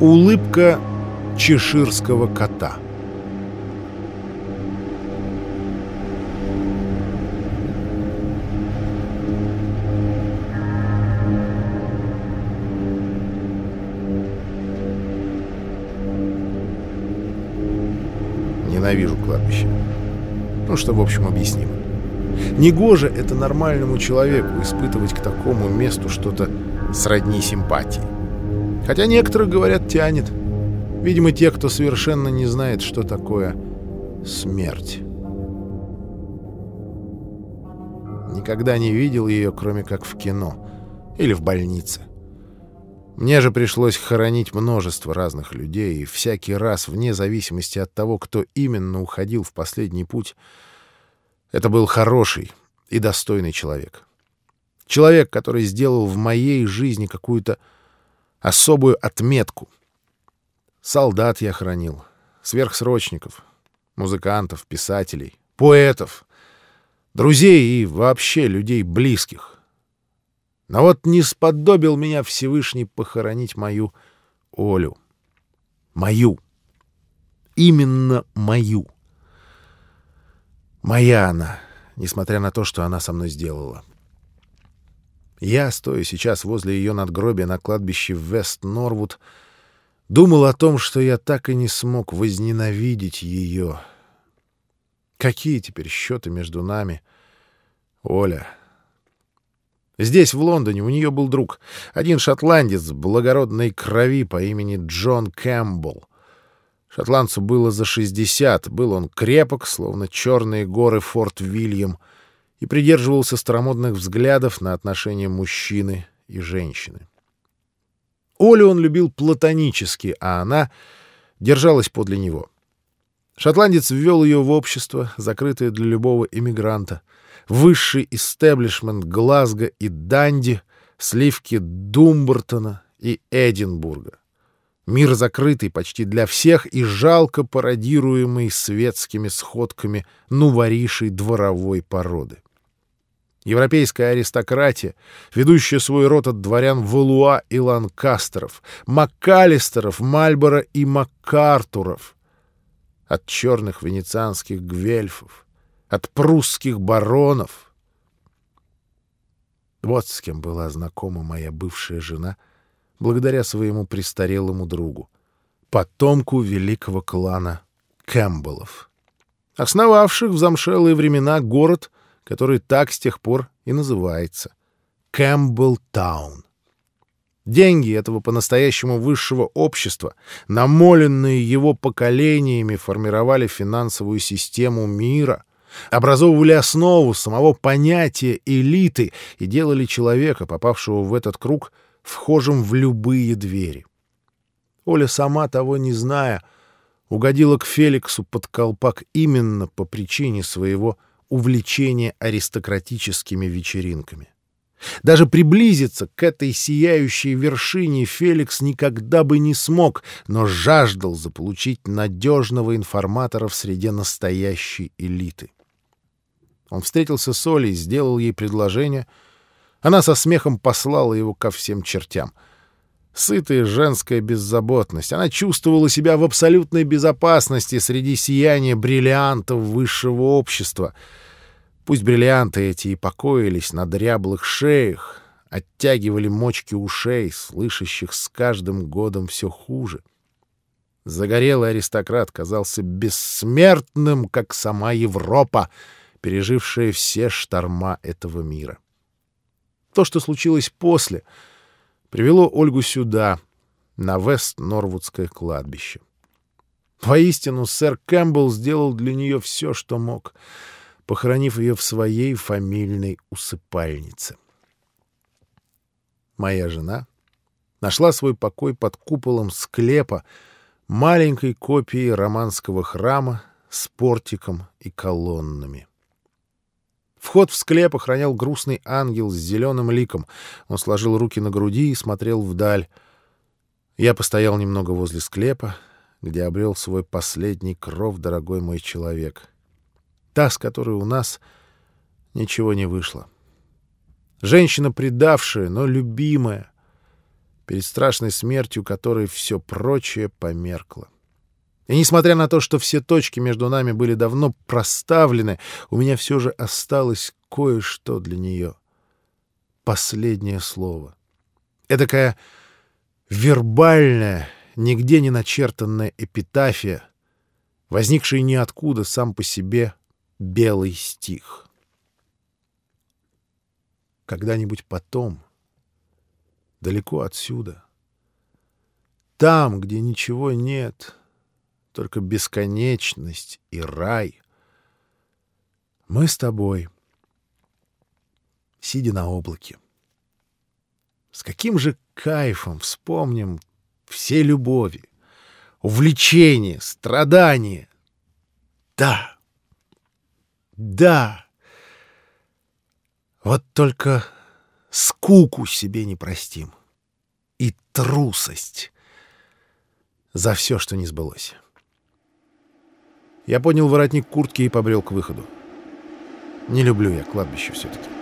Улыбка чеширского кота Ненавижу кладбище. Ну, что, в общем, объяснимо. Негоже это нормальному человеку испытывать к такому месту что-то сродни симпатии. Хотя некоторые говорят, тянет. Видимо, те, кто совершенно не знает, что такое смерть. Никогда не видел ее, кроме как в кино или в больнице. Мне же пришлось хоронить множество разных людей, и всякий раз, вне зависимости от того, кто именно уходил в последний путь, это был хороший и достойный человек. Человек, который сделал в моей жизни какую-то особую отметку. Солдат я хранил, сверхсрочников, музыкантов, писателей, поэтов, друзей и вообще людей близких. Но вот не сподобил меня Всевышний похоронить мою Олю. Мою. Именно мою. Моя она, несмотря на то, что она со мной сделала. Я, стоя сейчас возле ее надгробия на кладбище в Вест-Норвуд, думал о том, что я так и не смог возненавидеть ее. Какие теперь счеты между нами? Оля. Здесь, в Лондоне, у нее был друг, один шотландец благородной крови по имени Джон Кэмпбелл. Шотландцу было за 60, был он крепок, словно черные горы Форт Вильям — и придерживался старомодных взглядов на отношения мужчины и женщины. Олю он любил платонически, а она держалась подле него. Шотландец ввел ее в общество, закрытое для любого иммигранта, высший истеблишмент Глазго и Данди, сливки Думбертона и Эдинбурга. Мир закрытый почти для всех и жалко пародируемый светскими сходками нуворишей дворовой породы. Европейская аристократия, ведущая свой род от дворян Валуа и Ланкастеров, Маккалистеров, Мальборо и Маккартуров, от черных венецианских гвельфов, от прусских баронов. Вот с кем была знакома моя бывшая жена, благодаря своему престарелому другу, потомку великого клана Кэмпбеллов, основавших в замшелые времена город — который так с тех пор и называется — Кэмпбелл-таун. Деньги этого по-настоящему высшего общества, намоленные его поколениями, формировали финансовую систему мира, образовывали основу самого понятия элиты и делали человека, попавшего в этот круг, вхожим в любые двери. Оля, сама того не зная, угодила к Феликсу под колпак именно по причине своего увлечение аристократическими вечеринками. Даже приблизиться к этой сияющей вершине Феликс никогда бы не смог, но жаждал заполучить надежного информатора в среде настоящей элиты. Он встретился с Олей, сделал ей предложение. Она со смехом послала его ко всем чертям — Сытая женская беззаботность. Она чувствовала себя в абсолютной безопасности среди сияния бриллиантов высшего общества. Пусть бриллианты эти и покоились на дряблых шеях, оттягивали мочки ушей, слышащих с каждым годом все хуже. Загорелый аристократ казался бессмертным, как сама Европа, пережившая все шторма этого мира. То, что случилось после — привело Ольгу сюда, на Вест-Норвудское кладбище. Воистину, сэр Кэмпбелл сделал для нее все, что мог, похоронив ее в своей фамильной усыпальнице. Моя жена нашла свой покой под куполом склепа, маленькой копией романского храма с портиком и колоннами. Вход в склеп охранял грустный ангел с зеленым ликом. Он сложил руки на груди и смотрел вдаль. Я постоял немного возле склепа, где обрел свой последний кров, дорогой мой человек. Та, с которой у нас Ничего не вышло. Женщина предавшая, но любимая, перед страшной смертью которой все прочее померкло. И несмотря на то, что все точки между нами были давно проставлены, у меня все же осталось кое-что для нее. Последнее слово. Эдакая вербальная, нигде не начертанная эпитафия, возникшая ниоткуда сам по себе белый стих. Когда-нибудь потом, далеко отсюда, там, где ничего нет, только бесконечность и рай, мы с тобой, сидя на облаке, с каким же кайфом вспомним все любови, увлечения, страдания. Да, да. Вот только скуку себе не простим. И трусость за все, что не сбылось. Я поднял воротник куртки и побрел к выходу. Не люблю я кладбище все-таки.